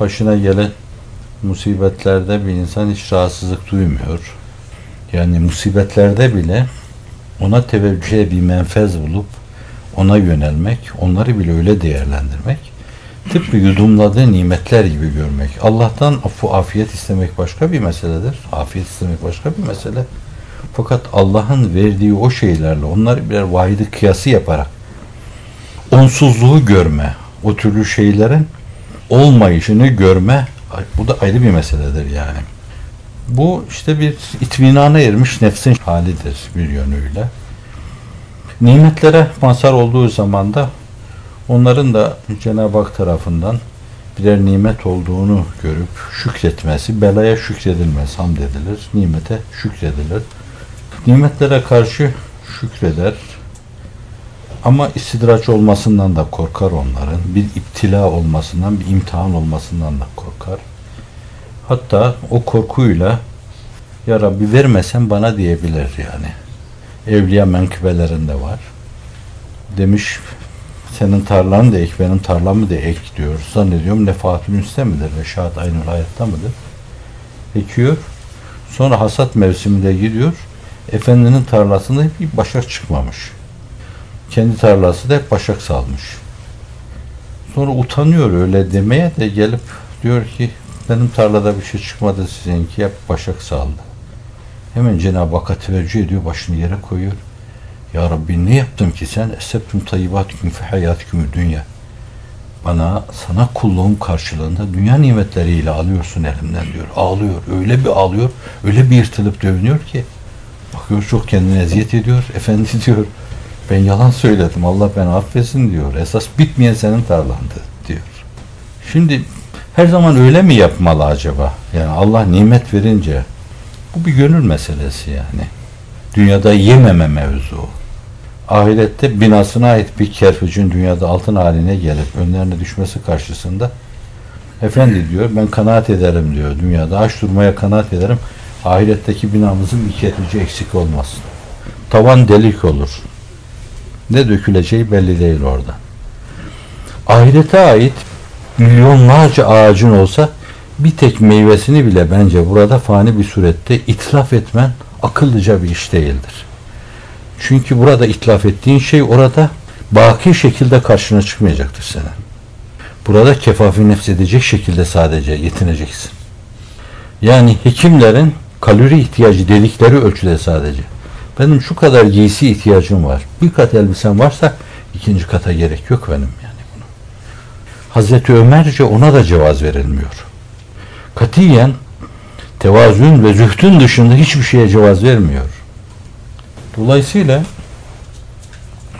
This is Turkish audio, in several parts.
başına gelen musibetlerde bir insan hiç rahatsızlık duymuyor. Yani musibetlerde bile ona teveccühe bir menfez bulup ona yönelmek, onları bile öyle değerlendirmek, tıpkı yudumladığı nimetler gibi görmek. Allah'tan affu afiyet istemek başka bir meseledir. Afiyet istemek başka bir mesele. Fakat Allah'ın verdiği o şeylerle onları birer vahidi kıyası yaparak onsuzluğu görme, o türlü şeylerin olmayışını görme bu da ayrı bir meseledir yani. Bu işte bir itminana ermiş nefsin halidir bir yönüyle. Nimetlere mazhar olduğu zaman da onların da Cenab-ı Hak tarafından birer nimet olduğunu görüp şükretmesi, belaya şükredilmez, hamd edilir, nimete şükredilir. Nimetlere karşı şükreder ama istidraç olmasından da korkar onların. Bir iptila olmasından, bir imtihan olmasından da korkar. Hatta o korkuyla Ya Rabbi vermesen bana diyebilir yani. Evliya menkıbelerinde var. Demiş senin tarlan da ek, benim tarlamı da ek diyor. Zannediyorum Nefahatül Üste midir? Reşat Aynül Hayat'ta mıdır? Ekiyor. Sonra hasat mevsiminde gidiyor. Efendinin tarlasında bir başak çıkmamış. Kendi tarlası da hep başak salmış. Sonra utanıyor öyle demeye de gelip diyor ki benim tarlada bir şey çıkmadı sizinki hep başak saldı. Hemen Cenab-ı Hakk'a teveccüh ediyor, başını yere koyuyor. Ya Rabbi ne yaptım ki sen? Esebtum tayyibatüküm fi hayatüküm dünya. Bana, sana kulluğum karşılığında dünya nimetleriyle alıyorsun elimden diyor. Ağlıyor, öyle bir ağlıyor, öyle bir irtilip dövünüyor ki. Bakıyor çok kendine eziyet ediyor. Efendi diyor, ben yalan söyledim, Allah beni affetsin diyor. Esas bitmeyen senin tarlandı diyor. Şimdi her zaman öyle mi yapmalı acaba? Yani Allah nimet verince bu bir gönül meselesi yani. Dünyada yememe mevzu. Ahirette binasına ait bir kerpicin dünyada altın haline gelip önlerine düşmesi karşısında Efendi diyor ben kanaat ederim diyor dünyada aç durmaya kanaat ederim ahiretteki binamızın bir kerpici eksik olmasın. Tavan delik olur. Ne döküleceği belli değil orada. Ahirete ait milyonlarca ağacın olsa bir tek meyvesini bile bence burada fani bir surette itlaf etmen akıllıca bir iş değildir. Çünkü burada itlaf ettiğin şey orada baki şekilde karşına çıkmayacaktır senin. Burada kefafi nefs edecek şekilde sadece yetineceksin. Yani hekimlerin kalori ihtiyacı dedikleri ölçüde sadece. Benim şu kadar giysi ihtiyacım var. Bir kat elbisem varsa ikinci kata gerek yok benim yani bunu. Hazreti Ömerce ona da cevaz verilmiyor. Katiyen tevazun ve zühdün dışında hiçbir şeye cevaz vermiyor. Dolayısıyla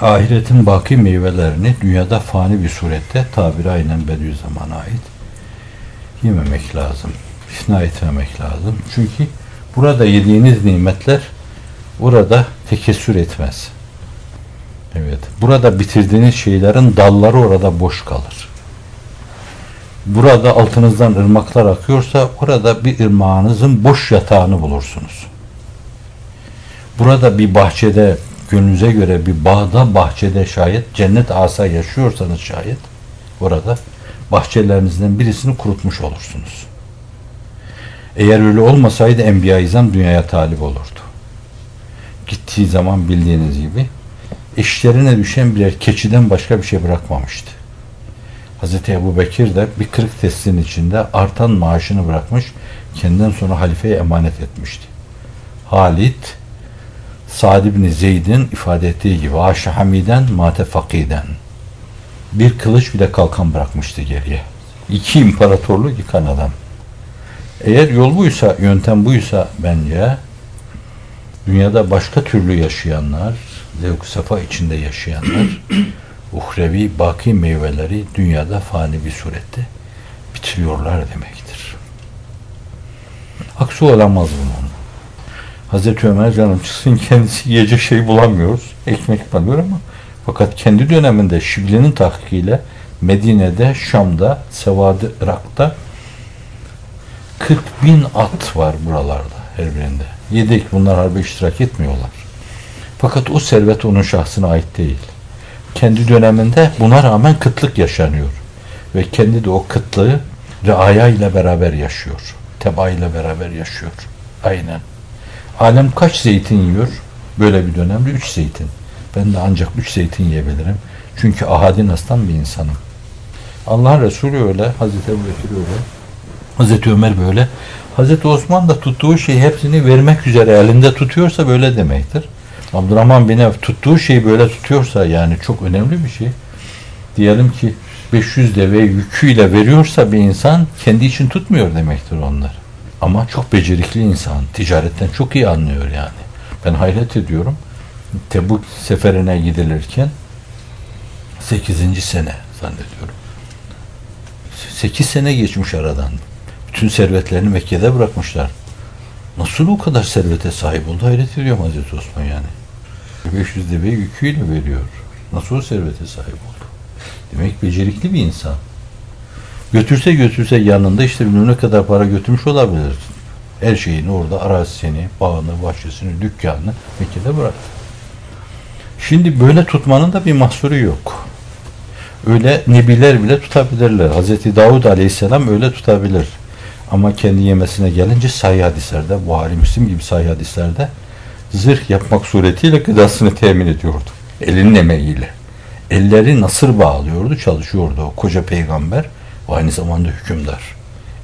ahiretin baki meyvelerini dünyada fani bir surette tabiri aynen Bediüzzaman'a ait yememek lazım. İsna etmemek lazım. Çünkü burada yediğiniz nimetler burada tekessür etmez. Evet. Burada bitirdiğiniz şeylerin dalları orada boş kalır. Burada altınızdan ırmaklar akıyorsa orada bir ırmağınızın boş yatağını bulursunuz. Burada bir bahçede gönlünüze göre bir bağda bahçede şayet cennet asa yaşıyorsanız şayet orada bahçelerinizden birisini kurutmuş olursunuz. Eğer öyle olmasaydı Enbiya-i İzam dünyaya talip olurdu. Gittiği zaman bildiğiniz gibi eşlerine düşen birer keçiden başka bir şey bırakmamıştı. Hz. Ebu Bekir de bir kırık testin içinde artan maaşını bırakmış, kendinden sonra halifeye emanet etmişti. Halit, Sa'd ibn Zeyd'in ifade ettiği gibi Aşe Hamiden Mate Fakiden bir kılıç bile kalkan bırakmıştı geriye. İki imparatorluğu yıkan adam. Eğer yol buysa, yöntem buysa bence dünyada başka türlü yaşayanlar, zevk sefa içinde yaşayanlar uhrevi baki meyveleri dünyada fani bir surette bitiriyorlar demektir. Aksi olamaz bunun. Hazreti Ömer canım çıksın kendisi yiyecek şey bulamıyoruz. Ekmek bulamıyor ama fakat kendi döneminde Şibli'nin tahkikiyle Medine'de, Şam'da, Sevadı, Irak'ta 40 bin at var buralarda her birinde. Yedek bunlar harbe iştirak etmiyorlar. Fakat o servet onun şahsına ait değil. Kendi döneminde buna rağmen kıtlık yaşanıyor. Ve kendi de o kıtlığı Reaya ile beraber yaşıyor. Teba ile beraber yaşıyor. Aynen. Alem kaç zeytin yiyor? Böyle bir dönemde üç zeytin. Ben de ancak üç zeytin yiyebilirim. Çünkü ahadin aslan bir insanım. Allah Resulü öyle, Hazreti Ebu Bekir öyle, Hazreti Ömer böyle. Hazreti Osman da tuttuğu şeyi hepsini vermek üzere elinde tutuyorsa böyle demektir. Abdurrahman bin Evf tuttuğu şeyi böyle tutuyorsa yani çok önemli bir şey. Diyelim ki 500 deve yüküyle veriyorsa bir insan kendi için tutmuyor demektir onlar. Ama çok becerikli insan. Ticaretten çok iyi anlıyor yani. Ben hayret ediyorum. Tebuk seferine gidilirken 8. sene zannediyorum. 8 sene geçmiş aradan. Bütün servetlerini Mekke'de bırakmışlar. Nasıl o kadar servete sahip oldu hayret ediyorum Hazreti Osman yani. 500 deve yüküyle veriyor. Nasıl o servete sahip oldu? Demek becerikli bir insan. Götürse götürse yanında işte bilmem ne kadar para götürmüş olabilir. Her şeyini orada arazisini, bağını, bahçesini, dükkanını Mekke'de bıraktı. Şimdi böyle tutmanın da bir mahsuru yok. Öyle nebiler bile tutabilirler. Hazreti Davud Aleyhisselam öyle tutabilir. Ama kendi yemesine gelince sahih hadislerde, Buhari Müslim gibi sahih hadislerde zırh yapmak suretiyle gıdasını temin ediyordu. Elinin emeğiyle. Elleri nasır bağlıyordu, çalışıyordu o koca peygamber ve aynı zamanda hükümdar.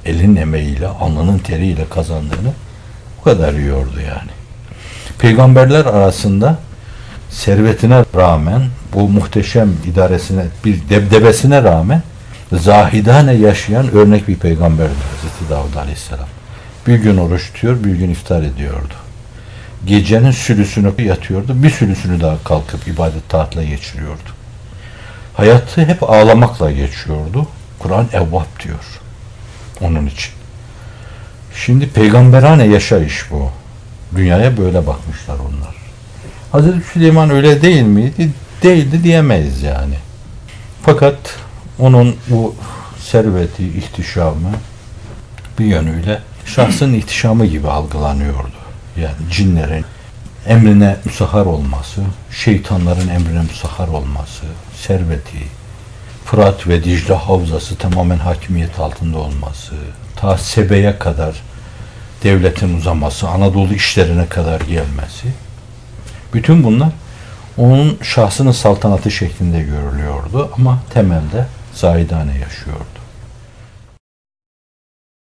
Elinin emeğiyle, alnının teriyle kazandığını bu kadar yiyordu yani. Peygamberler arasında servetine rağmen, bu muhteşem idaresine, bir debdebesine rağmen zahidane yaşayan örnek bir peygamberdi Hazreti Davud Aleyhisselam. Bir gün oruç tutuyor, bir gün iftar ediyordu. Gecenin sülüsünü yatıyordu, bir sülüsünü daha kalkıp ibadet taatla geçiriyordu. Hayatı hep ağlamakla geçiyordu. Kur'an evvap diyor. Onun için. Şimdi peygamberane yaşayış bu. Dünyaya böyle bakmışlar onlar. Hazreti Süleyman öyle değil miydi? Değildi diyemeyiz yani. Fakat onun bu serveti, ihtişamı bir yönüyle şahsın ihtişamı gibi algılanıyordu. Yani cinlerin emrine musahar olması, şeytanların emrine musahar olması, serveti, Fırat ve Dicle havzası tamamen hakimiyet altında olması, ta Sebe'ye kadar devletin uzaması, Anadolu işlerine kadar gelmesi, bütün bunlar onun şahsının saltanatı şeklinde görülüyordu ama temelde zahidane yaşıyordu.